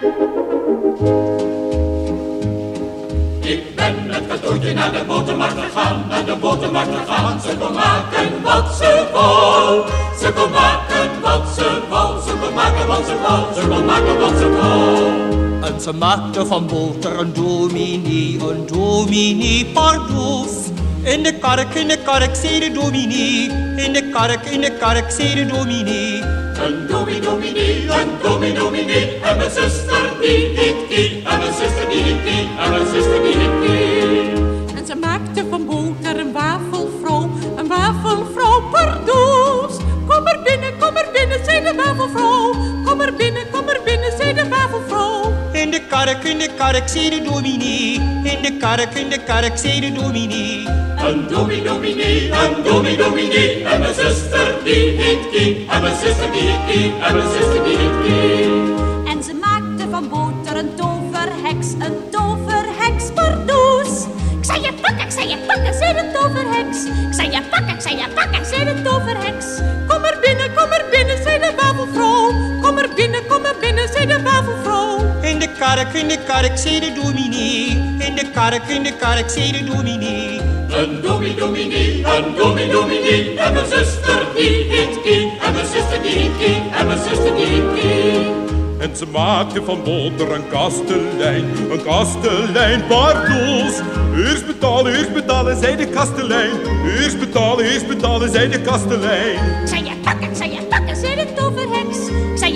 Ik ben met cadeautje naar de botermarkt gegaan, naar de botermarkt gegaan. Ze kon maken wat ze wou. Ze kon maken wat ze wou. Ze kon maken wat ze wou. Ze kon maken wat ze wou. En ze maakte van boter een dominee, een dominee pardoes. In de kark, in de kark, zei de dominee. In de kark, in de kark, zei de dominee. Een dominee, dominee, een dominee, dominee. En mijn zuster die ik die. En mijn zuster die ik die. En mijn zuster die ik die. En ze maakte van boter een wafelvrouw, een wafelvrouw pardoes. Kom er binnen, kom er binnen, zei de wafelvrouw. Kom er binnen, kom kark, in de kark, zei de dominee. In de kark, in de kark, zei de dominee. Een dominee, dominee, een dominee, dominee. En mijn zuster die ik die. En mijn zuster die ik die. En mijn zuster die ik die. Kark, in de kark, zei de dominee. In de kark, in de kark, zei de dominee. Een dominee, dominee, een dominee, dominee. En mijn zuster die ik die. En mijn zuster die ik die. En mijn zuster die ik die. En ze maakte van boter een kastelein, een kastelein pardoes. Eerst betalen, eerst betalen, zei de kastelein. Eerst betalen, eerst betalen, zei de kastelein. Zei je pakken, zei je pakken, zei de toverheks.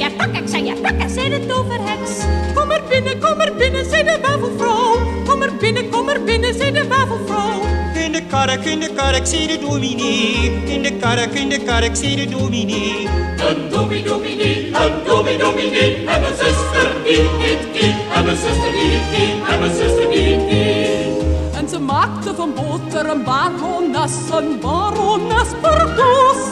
Zei pakken, ik zei je pakken, zei de toverheks. Kom er binnen, kom er binnen, zei de wafelvrouw. Kom er binnen, kom er binnen, zei de wafelvrouw. In de kark, in de kark, zei de dominee. In de kark, in de kark, zei de dominee. Een dominee, dominee, een dominee, dominee. En mijn zuster die ik die. En mijn zuster die die. En mijn zuster die die. En ze maakte van boter een barones, een barones pardoes. In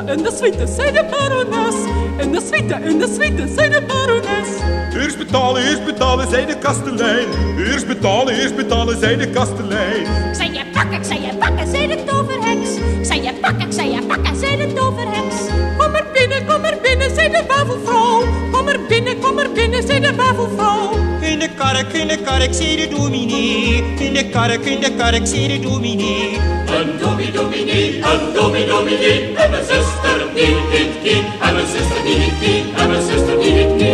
in de suite, zei de barones. In de suite, in de suite, zei de barones. Eerst betalen, eerst betalen, zei de kastelein. Eerst betalen, eerst betalen, zei de kastelein. Ik zei je pakken, kark, in de kark, de dominee. In de kark, in de kark, zei de dominee. Een dominee, dominee, een dominee, dominee. En mijn zuster die ik die. En mijn zuster die ik die. En mijn zuster die die.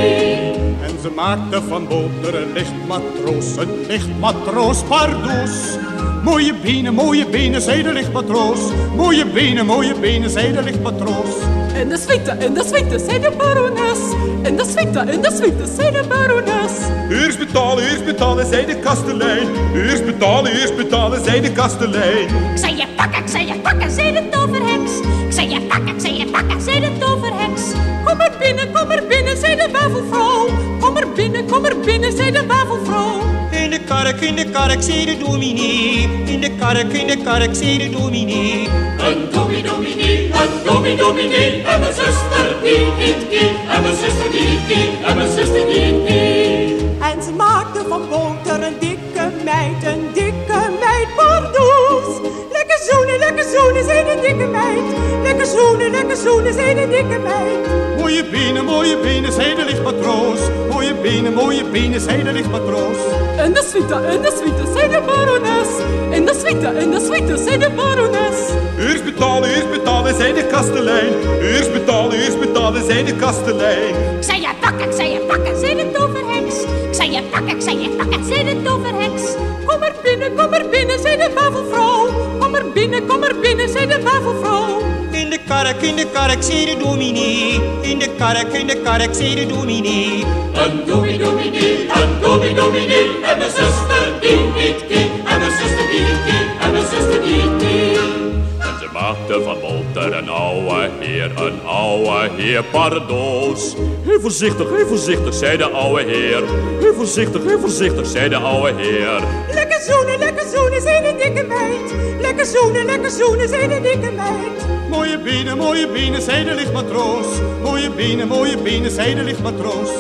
En ze maakte van boter een lichtmatroos, een lichtmatroos pardoes. Mooie benen, mooie benen, zei de lichtmatroos. Mooie benen, mooie benen, zei de lichtmatroos. In de suite, in de suite, zei de barones. In de suite, in de suite, zei de barones. Eerst betalen, eerst betalen, zei de kastelein. Eerst betalen, eerst betalen, zei de kastelein. Ik zei je pakken, ik zei je pakken, zei de toverheks. Ik zei je pakken, ik zei je pakken, zei de toverheks. Kom er binnen, kom er binnen, zei de wafelvrouw. Kom er binnen, kom er binnen, zei de wafelvrouw. In de kark, in de kark, zei de dominee. In de kark, in de kark, zei de dominee. Een dominee, dominee, een dominee, dominee. En mijn zuster die ik die. En mijn zuster die ik die. En mijn zuster die ik die. En ze maakte van boter een dikke meid, een dikke meid pardoes. Lekker zoenen, lekker zoenen, zei de dikke meid. Lekker zoenen, lekker zoenen, zei de dikke meid. Mooie benen, mooie benen, zei de lichtmatroos. Mooie benen, mooie benen, zei de lichtmatroos. In de suite, in de suite, zei de barones. In de suite, in de suite, zei de barones. Eerst betalen, eerst betalen, zei de kastelein. Eerst betalen, eerst betalen, zei de kastelein. Ik zei je pakken, ik zei je pakken, zei de toverheks. Ik zei je pakken, ik zei je pakken, zei de toverheks. Kom er binnen, kom er binnen, zei de wafelvrouw. Kom er binnen, kom er binnen, zei de wafelvrouw. Kark, in de kark, zei de dominee. In de kark, in de kark, zei de dominee. Een dominee, dominee, een dominee, dominee. En mijn zuster die ik die. En mijn zuster die ik die. Maakte van boter een ouwe heer, een ouwe heer pardoos. Heel voorzichtig, heel voorzichtig, zei de ouwe heer. Heel voorzichtig, heel voorzichtig, zei de ouwe heer. Lekker zoenen, lekker zoenen, zei de dikke meid. Lekker zoenen, lekker zoenen, zei de dikke meid. Mooie benen, mooie benen, zei de lichtmatroos. Mooie benen, mooie benen, zei de lichtmatroos.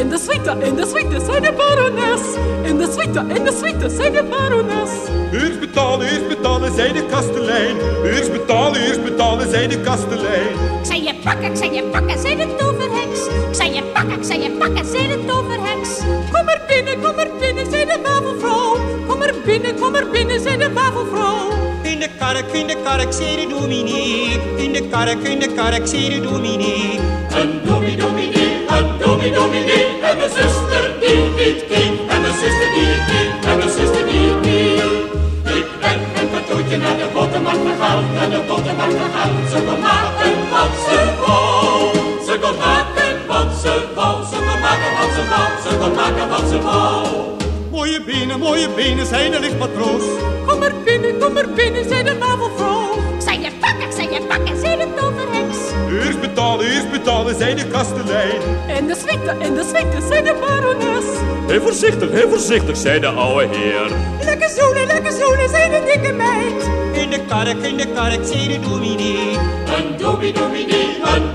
In de suite, in de suite, zei de barones. In de suite, in de suite, zei de barones. Eerst betalen, eerst betalen, zei de kastelein. Eerst betalen, eerst betalen, zei de kastelein. Ik zei je pakken, ik zei je pakken, zei de toverheks. Ik zei je pakken, ik zei je pakken, zei de toverheks. Kom er binnen, kom er binnen, zei de wafelvrouw. Kom er binnen, kom er binnen, zei de wafelvrouw. In de kark, in de kark, zei de dominee. In de kark, in de kark, zei de dominee. Een dominee, een dominee. En mijn zuster die niet keek. En mijn zuster die niet keek. En mijn zuster die niet Ik ben met mijn toetje naar de botermarkt gegaan. Naar de botermarkt gegaan. Ze kon maken wat ze wou. Ze kon maken wat ze wou. Ze kon maken wat ze wou. Ze kon maken wat ze wou. Mooie benen, mooie benen, zei de lichtmatroos. Kom er binnen, kom er binnen, zei de wafelvrouw. Eerst betalen, eerst betalen, zei de kastelein. En de zwitte, en de zwitte, zei de barones. Heel voorzichtig, heel voorzichtig, zei de oude heer. Lekker zoenen, lekker zoenen, zei de dikke meid. In de kark, in de kark, zei de dominee. Een dominee, dominee, een